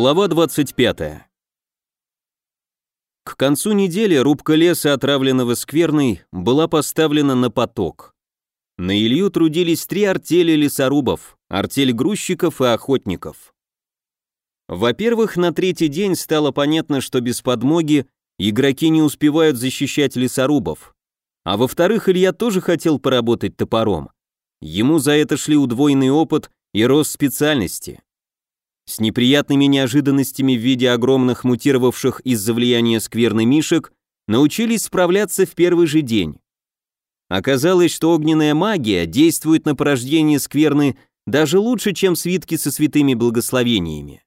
Глава 25. К концу недели рубка леса, отравленного скверной, была поставлена на поток. На Илью трудились три артели лесорубов, артель грузчиков и охотников. Во-первых, на третий день стало понятно, что без подмоги игроки не успевают защищать лесорубов. А во-вторых, Илья тоже хотел поработать топором. Ему за это шли удвоенный опыт и рост специальности. С неприятными неожиданностями в виде огромных мутировавших из-за влияния скверны мишек научились справляться в первый же день. Оказалось, что огненная магия действует на порождение скверны даже лучше, чем свитки со святыми благословениями.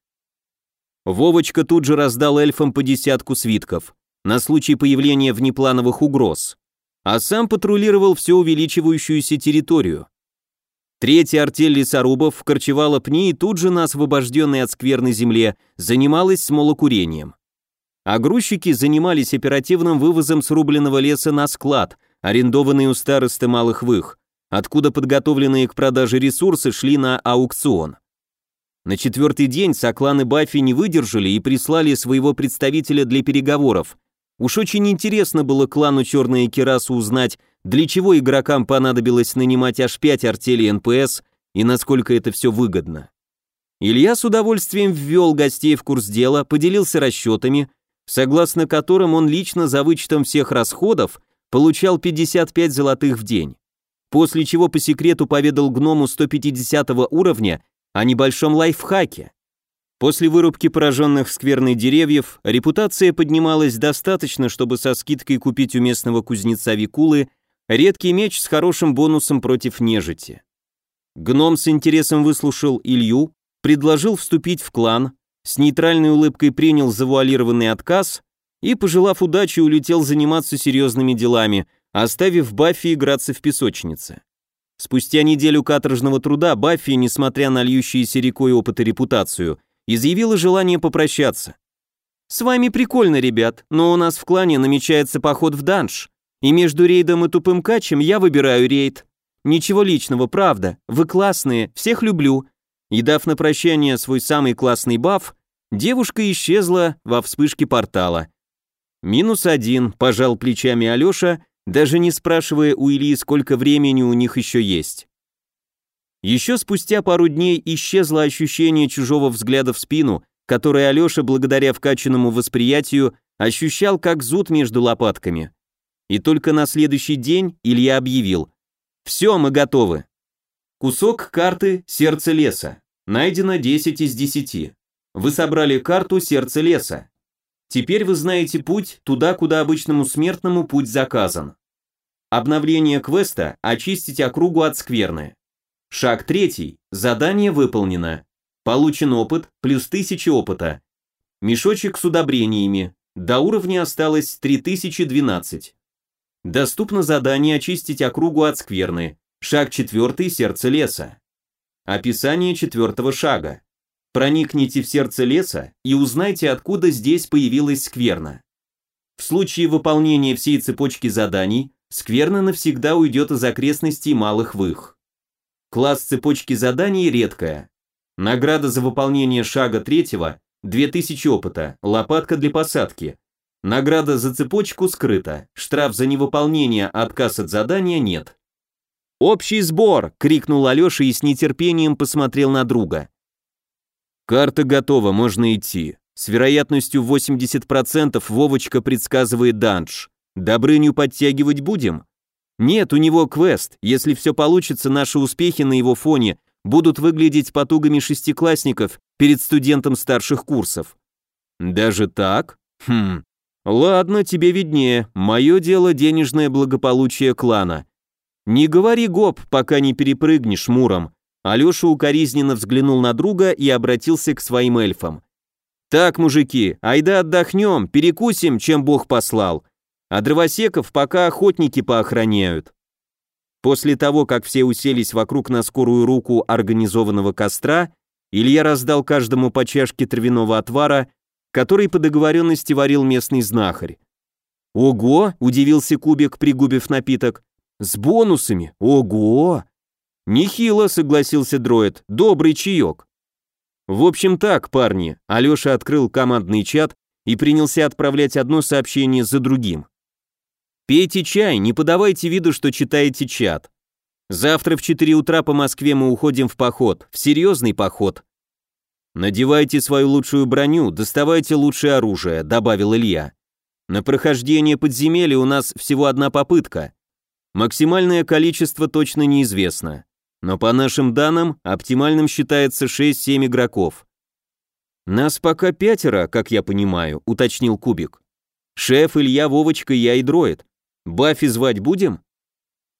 Вовочка тут же раздал эльфам по десятку свитков на случай появления внеплановых угроз, а сам патрулировал все увеличивающуюся территорию. Третья артель лесорубов корчевала пни и тут же на освобожденной от скверной земле занималась смолокурением. А грузчики занимались оперативным вывозом срубленного леса на склад, арендованный у старосты Малых Вых, откуда подготовленные к продаже ресурсы шли на аукцион. На четвертый день Соклан и Баффи не выдержали и прислали своего представителя для переговоров. Уж очень интересно было клану Черная Кираса узнать, для чего игрокам понадобилось нанимать аж 5 артелей НПС и насколько это все выгодно. Илья с удовольствием ввел гостей в курс дела, поделился расчетами, согласно которым он лично за вычетом всех расходов получал 55 золотых в день. После чего по секрету поведал гному 150 уровня о небольшом лайфхаке. После вырубки пораженных скверной деревьев репутация поднималась достаточно, чтобы со скидкой купить у местного кузнеца Викулы Редкий меч с хорошим бонусом против нежити. Гном с интересом выслушал Илью, предложил вступить в клан, с нейтральной улыбкой принял завуалированный отказ и, пожелав удачи, улетел заниматься серьезными делами, оставив Баффи играться в песочнице. Спустя неделю каторжного труда Баффи, несмотря на льющиеся рекой опыт и репутацию, изъявила желание попрощаться. «С вами прикольно, ребят, но у нас в клане намечается поход в данж. И между рейдом и тупым качем я выбираю рейд. Ничего личного, правда. Вы классные, всех люблю. И дав на прощание свой самый классный баф, девушка исчезла во вспышке портала. Минус один, пожал плечами Алёша, даже не спрашивая у Ильи, сколько времени у них еще есть. Еще спустя пару дней исчезло ощущение чужого взгляда в спину, которое Алёша, благодаря вкачанному восприятию, ощущал как зуд между лопатками. И только на следующий день Илья объявил «Все, мы готовы». Кусок карты «Сердце леса». Найдено 10 из 10. Вы собрали карту «Сердце леса». Теперь вы знаете путь туда, куда обычному смертному путь заказан. Обновление квеста «Очистить округу от скверны». Шаг третий. Задание выполнено. Получен опыт, плюс 1000 опыта. Мешочек с удобрениями. До уровня осталось 3012. Доступно задание очистить округу от скверны. Шаг четвертый – сердце леса. Описание четвертого шага. Проникните в сердце леса и узнайте, откуда здесь появилась скверна. В случае выполнения всей цепочки заданий, скверна навсегда уйдет из окрестностей малых вых. Класс цепочки заданий редкая. Награда за выполнение шага третьего – 2000 опыта, лопатка для посадки, Награда за цепочку скрыта, штраф за невыполнение, отказ от задания нет. «Общий сбор!» — крикнул Алеша и с нетерпением посмотрел на друга. «Карта готова, можно идти. С вероятностью 80% Вовочка предсказывает данж. Добрыню подтягивать будем?» «Нет, у него квест. Если все получится, наши успехи на его фоне будут выглядеть потугами шестиклассников перед студентом старших курсов». «Даже так? Хм, «Ладно, тебе виднее. Мое дело денежное благополучие клана. Не говори гоп, пока не перепрыгнешь муром». Алеша укоризненно взглянул на друга и обратился к своим эльфам. «Так, мужики, айда отдохнем, перекусим, чем Бог послал. А дровосеков пока охотники поохраняют». После того, как все уселись вокруг на скорую руку организованного костра, Илья раздал каждому по чашке травяного отвара, который по договоренности варил местный знахарь. «Ого!» – удивился Кубик, пригубив напиток. «С бонусами! Ого!» «Нехило!» – согласился дроид. «Добрый чаек!» В общем так, парни, Алёша открыл командный чат и принялся отправлять одно сообщение за другим. Пейте чай, не подавайте виду, что читаете чат. Завтра в 4 утра по Москве мы уходим в поход, в серьезный поход. Надевайте свою лучшую броню, доставайте лучшее оружие, добавил Илья. На прохождение подземелья у нас всего одна попытка. Максимальное количество точно неизвестно. Но по нашим данным, оптимальным считается 6-7 игроков. Нас пока пятеро, как я понимаю, уточнил Кубик. Шеф, Илья, Вовочка, я и дроид. Баффи звать будем?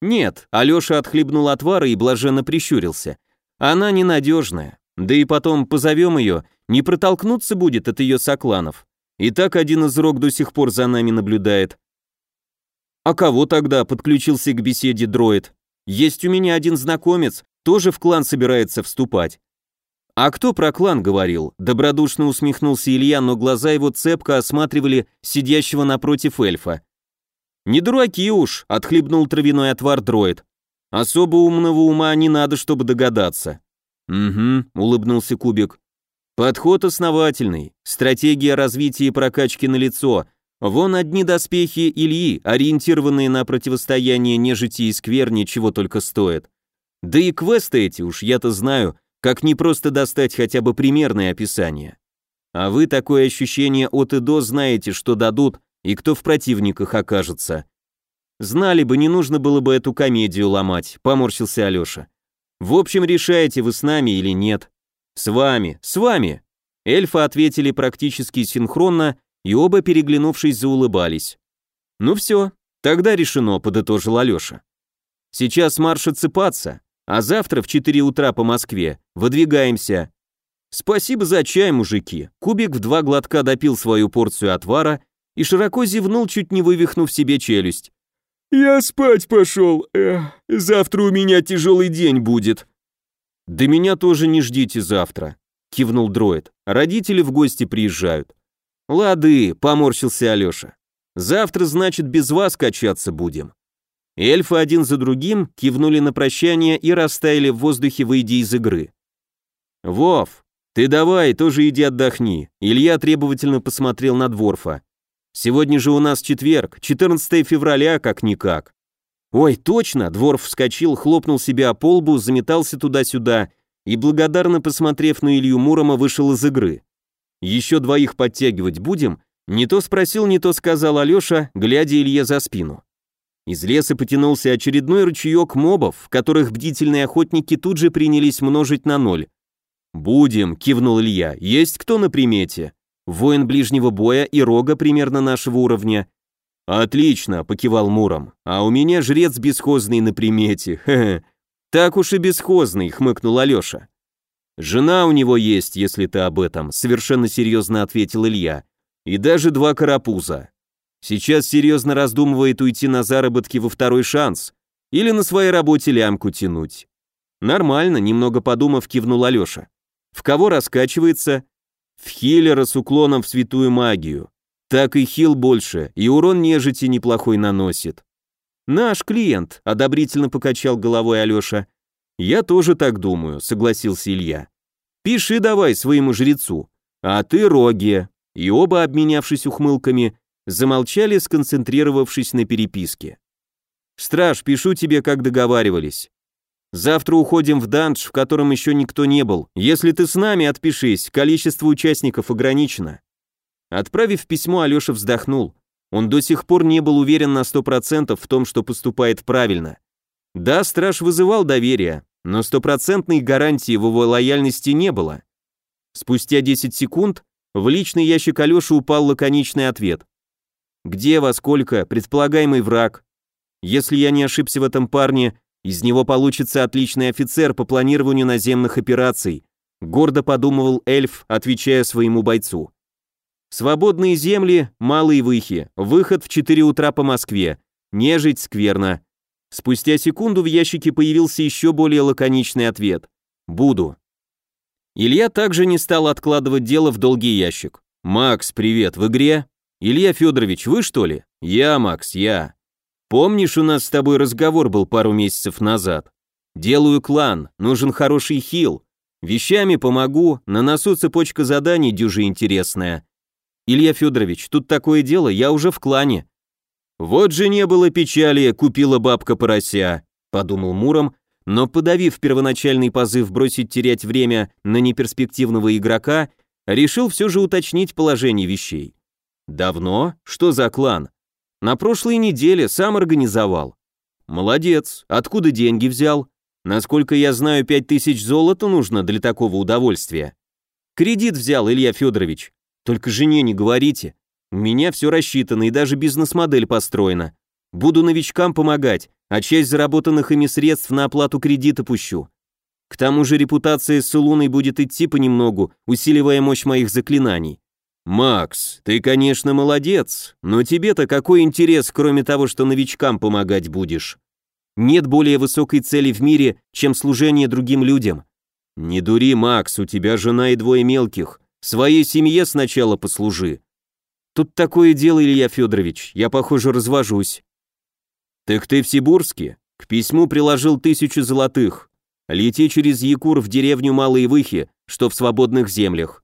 Нет, Алёша отхлебнул отвара и блаженно прищурился. Она ненадежная. Да и потом позовем ее, не протолкнуться будет от ее сокланов. И так один из рог до сих пор за нами наблюдает. А кого тогда подключился к беседе дроид? Есть у меня один знакомец, тоже в клан собирается вступать. А кто про клан говорил? Добродушно усмехнулся Илья, но глаза его цепко осматривали сидящего напротив эльфа. Не дураки уж, отхлебнул травяной отвар дроид. Особо умного ума не надо, чтобы догадаться. Угу, улыбнулся Кубик. Подход основательный, стратегия развития и прокачки на лицо. Вон одни доспехи Ильи, ориентированные на противостояние нежити и скверни, чего только стоят. Да и квесты эти уж я-то знаю, как не просто достать хотя бы примерное описание. А вы такое ощущение от и до знаете, что дадут и кто в противниках окажется. Знали бы, не нужно было бы эту комедию ломать, поморщился Алёша. В общем, решаете, вы с нами или нет. С вами, с вами. Эльфы ответили практически синхронно, и оба, переглянувшись, заулыбались. Ну все, тогда решено, подытожил Алёша. Сейчас марш отсыпаться, а завтра в 4 утра по Москве выдвигаемся. Спасибо за чай, мужики. Кубик в два глотка допил свою порцию отвара и широко зевнул, чуть не вывихнув себе челюсть. «Я спать пошел. Эх, завтра у меня тяжелый день будет». «Да меня тоже не ждите завтра», — кивнул дроид. «Родители в гости приезжают». «Лады», — поморщился Алеша. «Завтра, значит, без вас качаться будем». Эльфы один за другим кивнули на прощание и растаяли в воздухе, выйдя из игры. «Вов, ты давай, тоже иди отдохни», — Илья требовательно посмотрел на Дворфа. Сегодня же у нас четверг, 14 февраля, как-никак. Ой, точно, Дворф вскочил, хлопнул себя по лбу, заметался туда-сюда и, благодарно посмотрев на Илью Мурома, вышел из игры. Еще двоих подтягивать будем? Не то спросил, не то сказал Алеша, глядя Илье за спину. Из леса потянулся очередной ручеек мобов, которых бдительные охотники тут же принялись множить на ноль. «Будем», — кивнул Илья, — «есть кто на примете?» Воин ближнего боя и рога примерно нашего уровня. Отлично, покивал Муром. А у меня жрец бесхозный на примете. Хе -хе. Так уж и бесхозный, хмыкнул Алёша. Жена у него есть, если ты об этом, совершенно серьезно ответил Илья. И даже два карапуза. Сейчас серьезно раздумывает уйти на заработки во второй шанс или на своей работе лямку тянуть. Нормально, немного подумав, кивнул Алёша. В кого раскачивается? В хилера с уклоном в святую магию. Так и хил больше, и урон нежити неплохой наносит. Наш клиент, одобрительно покачал головой Алёша. Я тоже так думаю, согласился Илья. Пиши давай своему жрецу. А ты Роге. И оба, обменявшись ухмылками, замолчали, сконцентрировавшись на переписке. Страж, пишу тебе, как договаривались. Завтра уходим в данж, в котором еще никто не был. Если ты с нами, отпишись, количество участников ограничено». Отправив письмо, Алеша вздохнул. Он до сих пор не был уверен на сто процентов в том, что поступает правильно. Да, страж вызывал доверие, но стопроцентной гарантии в его лояльности не было. Спустя 10 секунд в личный ящик Алеши упал лаконичный ответ. «Где, во сколько, предполагаемый враг? Если я не ошибся в этом парне, из него получится отличный офицер по планированию наземных операций, гордо подумывал эльф, отвечая своему бойцу. Свободные земли, малые выхи, выход в 4 утра по Москве, нежить скверно. Спустя секунду в ящике появился еще более лаконичный ответ. Буду. Илья также не стал откладывать дело в долгий ящик. «Макс, привет, в игре?» «Илья Федорович, вы что ли?» «Я, Макс, я». Помнишь, у нас с тобой разговор был пару месяцев назад? Делаю клан, нужен хороший хил. Вещами помогу, на носу цепочка заданий дюжи интересная. Илья Федорович, тут такое дело, я уже в клане. Вот же не было печали, купила бабка порося, подумал Муром, но подавив первоначальный позыв бросить терять время на неперспективного игрока, решил все же уточнить положение вещей. Давно? Что за клан? На прошлой неделе сам организовал. Молодец. Откуда деньги взял? Насколько я знаю, пять тысяч золота нужно для такого удовольствия. Кредит взял, Илья Федорович. Только жене не говорите. У меня все рассчитано и даже бизнес-модель построена. Буду новичкам помогать, а часть заработанных ими средств на оплату кредита пущу. К тому же репутация с Луной будет идти понемногу, усиливая мощь моих заклинаний. «Макс, ты, конечно, молодец, но тебе-то какой интерес, кроме того, что новичкам помогать будешь?» Нет более высокой цели в мире, чем служение другим людям. Не дури, Макс, у тебя жена и двое мелких. Своей семье сначала послужи. Тут такое дело, Илья Федорович, я, похоже, развожусь. Так ты в Сибурске? К письму приложил тысячу золотых. Лети через Якур в деревню Малые Выхи, что в свободных землях.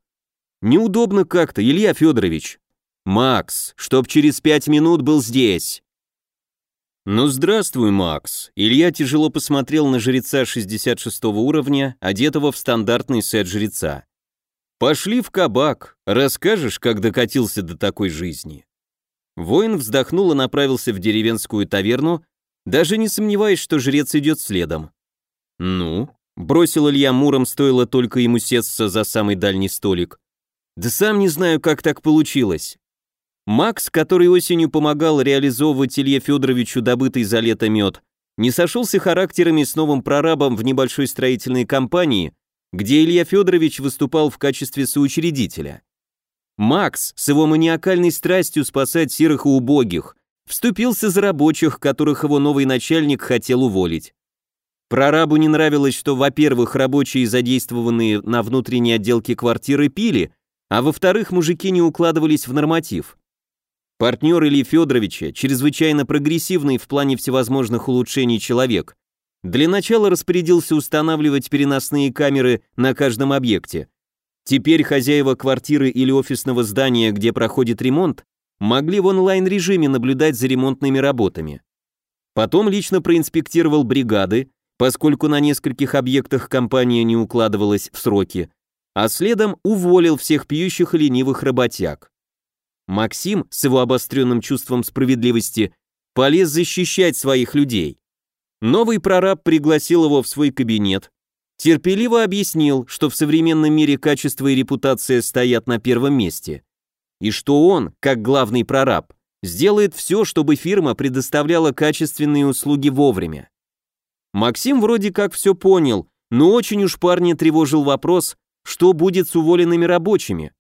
Неудобно как-то, Илья Федорович. Макс, чтоб через пять минут был здесь. «Ну, здравствуй, Макс!» Илья тяжело посмотрел на жреца 66 уровня, одетого в стандартный сет жреца. «Пошли в кабак, расскажешь, как докатился до такой жизни?» Воин вздохнул и направился в деревенскую таверну, даже не сомневаясь, что жрец идет следом. «Ну?» — бросил Илья Муром, стоило только ему сесться за самый дальний столик. «Да сам не знаю, как так получилось. Макс, который осенью помогал реализовывать Илье Федоровичу добытый за лето мед, не сошелся характерами с новым прорабом в небольшой строительной компании, где Илья Федорович выступал в качестве соучредителя. Макс с его маниакальной страстью спасать серых и убогих вступился за рабочих, которых его новый начальник хотел уволить. Прорабу не нравилось, что, во-первых, рабочие, задействованные на внутренней отделке квартиры, пили, а во-вторых, мужики не укладывались в норматив. Партнер Ильи Федоровича, чрезвычайно прогрессивный в плане всевозможных улучшений человек, для начала распорядился устанавливать переносные камеры на каждом объекте. Теперь хозяева квартиры или офисного здания, где проходит ремонт, могли в онлайн-режиме наблюдать за ремонтными работами. Потом лично проинспектировал бригады, поскольку на нескольких объектах компания не укладывалась в сроки, а следом уволил всех пьющих и ленивых работяг. Максим, с его обостренным чувством справедливости, полез защищать своих людей. Новый прораб пригласил его в свой кабинет, терпеливо объяснил, что в современном мире качество и репутация стоят на первом месте, и что он, как главный прораб, сделает все, чтобы фирма предоставляла качественные услуги вовремя. Максим вроде как все понял, но очень уж парня тревожил вопрос, что будет с уволенными рабочими.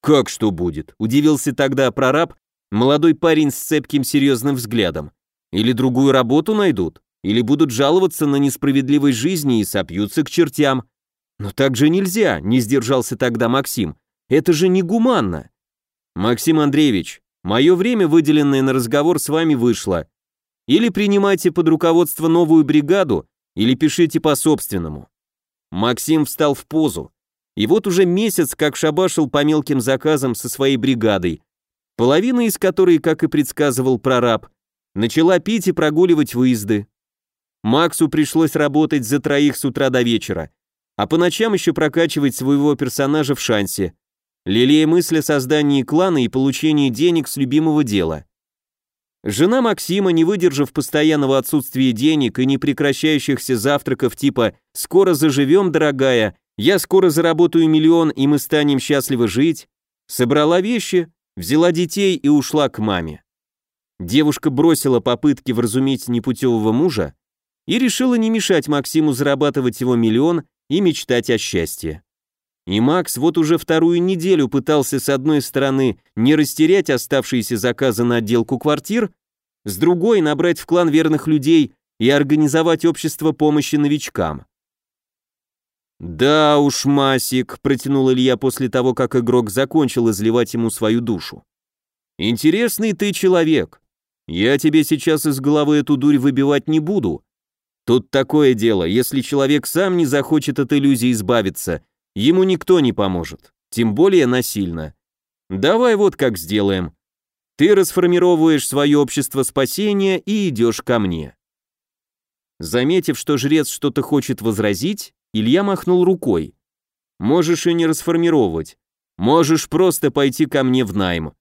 «Как что будет?» – удивился тогда прораб, молодой парень с цепким серьезным взглядом. «Или другую работу найдут, или будут жаловаться на несправедливость жизни и сопьются к чертям». «Но так же нельзя», – не сдержался тогда Максим. «Это же негуманно». «Максим Андреевич, мое время, выделенное на разговор с вами, вышло. Или принимайте под руководство новую бригаду, или пишите по-собственному». Максим встал в позу, и вот уже месяц как шабашил по мелким заказам со своей бригадой, половина из которой, как и предсказывал прораб, начала пить и прогуливать выезды. Максу пришлось работать за троих с утра до вечера, а по ночам еще прокачивать своего персонажа в шансе, лелея мысль о создании клана и получении денег с любимого дела. Жена Максима, не выдержав постоянного отсутствия денег и непрекращающихся завтраков типа «скоро заживем, дорогая», я скоро заработаю миллион, и мы станем счастливо жить, собрала вещи, взяла детей и ушла к маме. Девушка бросила попытки вразумить непутевого мужа и решила не мешать Максиму зарабатывать его миллион и мечтать о счастье. И Макс вот уже вторую неделю пытался с одной стороны не растерять оставшиеся заказы на отделку квартир, с другой набрать в клан верных людей и организовать общество помощи новичкам. «Да уж, Масик», — протянул Илья после того, как игрок закончил изливать ему свою душу. «Интересный ты человек. Я тебе сейчас из головы эту дурь выбивать не буду. Тут такое дело, если человек сам не захочет от иллюзии избавиться, ему никто не поможет, тем более насильно. Давай вот как сделаем. Ты расформировываешь свое общество спасения и идешь ко мне. Заметив, что жрец что-то хочет возразить, Илья махнул рукой. Можешь и не расформировать. Можешь просто пойти ко мне в найм.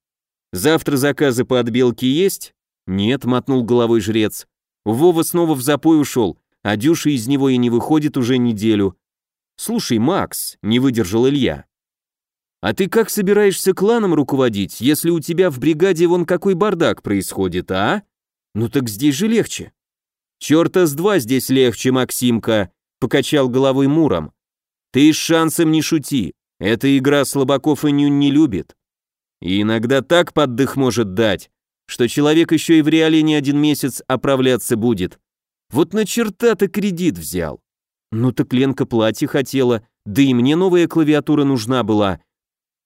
Завтра заказы по отбелке есть? Нет, мотнул головой жрец. Вова снова в запой ушел, а Дюша из него и не выходит уже неделю. Слушай, Макс, не выдержал Илья. А ты как собираешься кланом руководить, если у тебя в бригаде вон какой бардак происходит, а? Ну так здесь же легче. Чёрта с два здесь легче, Максимка, покачал головой Муром. Ты с шансом не шути. Эта игра слабаков и нюнь не любит. И иногда так поддых может дать, что человек еще и в реале не один месяц оправляться будет. Вот на черта ты кредит взял. Ну так Ленка платье хотела, да и мне новая клавиатура нужна была.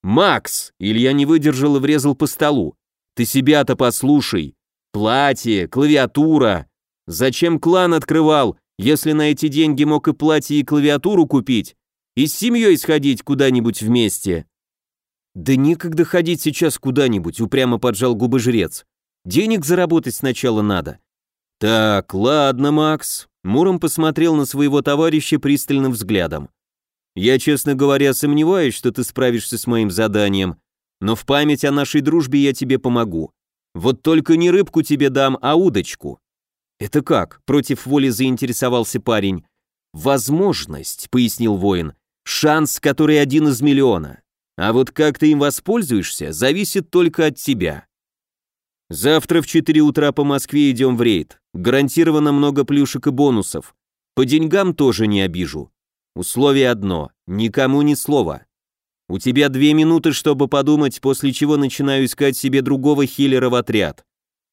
Макс, Илья не выдержал и врезал по столу. Ты себя-то послушай. Платье, клавиатура. Зачем клан открывал, если на эти деньги мог и платье, и клавиатуру купить, и с семьей сходить куда-нибудь вместе? Да некогда ходить сейчас куда-нибудь, упрямо поджал губы жрец. Денег заработать сначала надо. Так, ладно, Макс. Муром посмотрел на своего товарища пристальным взглядом. Я, честно говоря, сомневаюсь, что ты справишься с моим заданием, но в память о нашей дружбе я тебе помогу. Вот только не рыбку тебе дам, а удочку. Это как? Против воли заинтересовался парень. Возможность, пояснил воин. Шанс, который один из миллиона. А вот как ты им воспользуешься, зависит только от тебя. Завтра в 4 утра по Москве идем в рейд. Гарантированно много плюшек и бонусов. По деньгам тоже не обижу. Условие одно – никому ни слова. У тебя две минуты, чтобы подумать, после чего начинаю искать себе другого хиллера в отряд.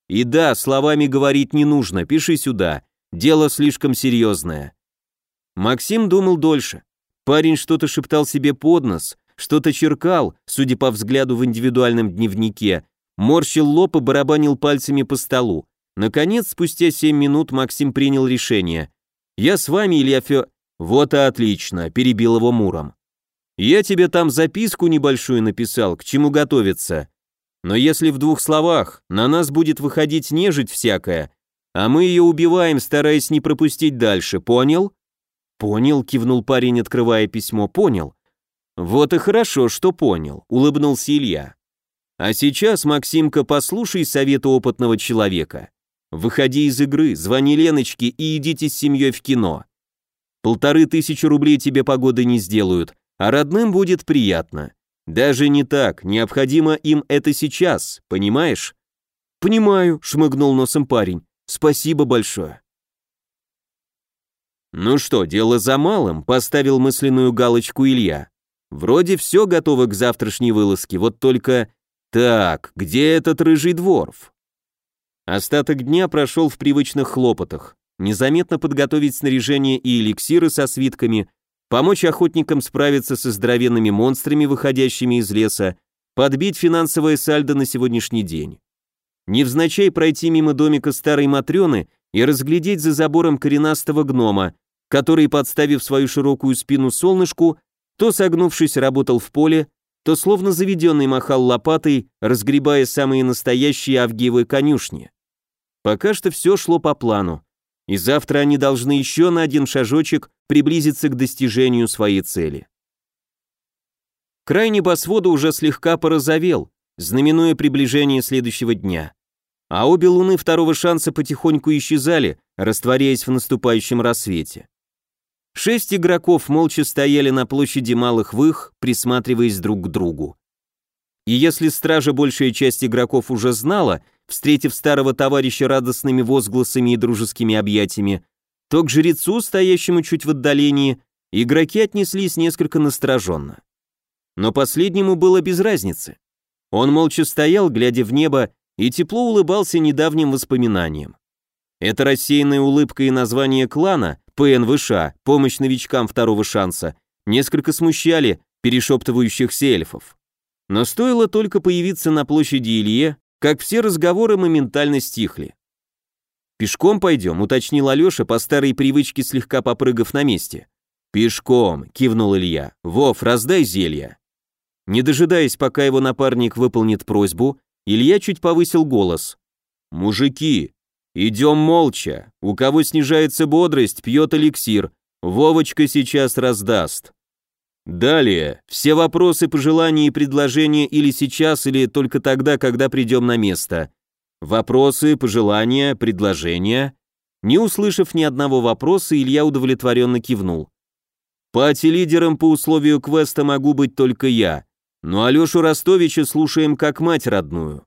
И да, словами говорить не нужно, пиши сюда. Дело слишком серьезное. Максим думал дольше. Парень что-то шептал себе под нос, что-то черкал, судя по взгляду в индивидуальном дневнике, морщил лоб и барабанил пальцами по столу. Наконец, спустя семь минут Максим принял решение. «Я с вами, Илья Фё...» «Вот и отлично», — перебил его Муром. «Я тебе там записку небольшую написал, к чему готовиться. Но если в двух словах, на нас будет выходить нежить всякая, а мы ее убиваем, стараясь не пропустить дальше, понял?» «Понял», — кивнул парень, открывая письмо, «понял». «Вот и хорошо, что понял», — улыбнулся Илья. «А сейчас, Максимка, послушай совета опытного человека. Выходи из игры, звони Леночке и идите с семьей в кино. Полторы тысячи рублей тебе погоды не сделают, а родным будет приятно. Даже не так, необходимо им это сейчас, понимаешь?» «Понимаю», — шмыгнул носом парень. «Спасибо большое». «Ну что, дело за малым», — поставил мысленную галочку Илья. Вроде все готово к завтрашней вылазке, вот только... Так, где этот рыжий дворф? Остаток дня прошел в привычных хлопотах. Незаметно подготовить снаряжение и эликсиры со свитками, помочь охотникам справиться со здоровенными монстрами, выходящими из леса, подбить финансовое сальдо на сегодняшний день. Невзначай пройти мимо домика старой Матрёны и разглядеть за забором коренастого гнома, который, подставив свою широкую спину солнышку, то, согнувшись, работал в поле, то словно заведенный махал лопатой, разгребая самые настоящие авгиевые конюшни. Пока что все шло по плану, и завтра они должны еще на один шажочек приблизиться к достижению своей цели. Край небосвода уже слегка порозовел, знаменуя приближение следующего дня. А обе луны второго шанса потихоньку исчезали, растворяясь в наступающем рассвете. Шесть игроков молча стояли на площади Малых Вых, присматриваясь друг к другу. И если стража большая часть игроков уже знала, встретив старого товарища радостными возгласами и дружескими объятиями, то к жрецу, стоящему чуть в отдалении, игроки отнеслись несколько настороженно. Но последнему было без разницы. Он молча стоял, глядя в небо, и тепло улыбался недавним воспоминаниям. Эта рассеянная улыбка и название клана, ПНВШ, помощь новичкам второго шанса, несколько смущали перешептывающихся эльфов. Но стоило только появиться на площади Илье, как все разговоры моментально стихли. «Пешком пойдем», — уточнил Алеша, по старой привычке слегка попрыгав на месте. «Пешком», — кивнул Илья. «Вов, раздай зелья». Не дожидаясь, пока его напарник выполнит просьбу, Илья чуть повысил голос. «Мужики, идем молча. У кого снижается бодрость, пьет эликсир. Вовочка сейчас раздаст». Далее, все вопросы, пожелания и предложения или сейчас, или только тогда, когда придем на место. Вопросы, пожелания, предложения. Не услышав ни одного вопроса, Илья удовлетворенно кивнул. Пати-лидером по условию квеста могу быть только я, но Алешу Ростовича слушаем как мать родную.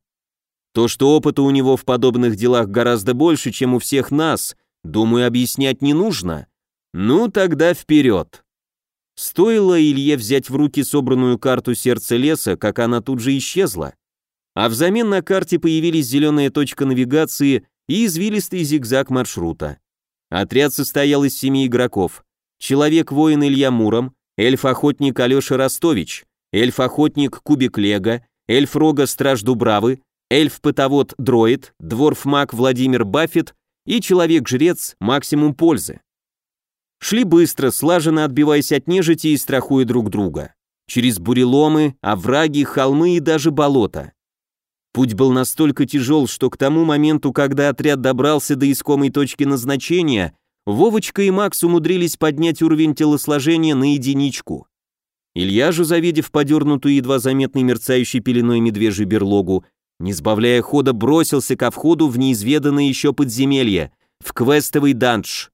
То, что опыта у него в подобных делах гораздо больше, чем у всех нас, думаю, объяснять не нужно. Ну, тогда вперед. Стоило Илье взять в руки собранную карту сердца леса, как она тут же исчезла а взамен на карте появились зеленая точка навигации и извилистый зигзаг маршрута. Отряд состоял из семи игроков. Человек-воин Илья Муром, эльф-охотник Алеша Ростович, эльф-охотник Кубик Лего, эльф-рога Страж Дубравы, эльф-пытовод Дроид, дворф-маг Владимир Баффет и человек-жрец Максимум Пользы. Шли быстро, слаженно отбиваясь от нежити и страхуя друг друга. Через буреломы, овраги, холмы и даже болота. Путь был настолько тяжел, что к тому моменту, когда отряд добрался до искомой точки назначения, Вовочка и Макс умудрились поднять уровень телосложения на единичку. Илья же, завидев подернутую едва заметной мерцающей пеленой медвежью берлогу, не сбавляя хода, бросился ко входу в неизведанное еще подземелье, в квестовый данж.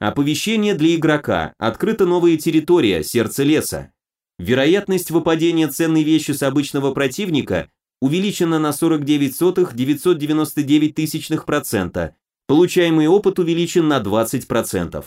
Оповещение для игрока. Открыта новая территория, сердце леса. Вероятность выпадения ценной вещи с обычного противника увеличено на 49 сотых 999 тысячных процента. Получаемый опыт увеличен на 20%.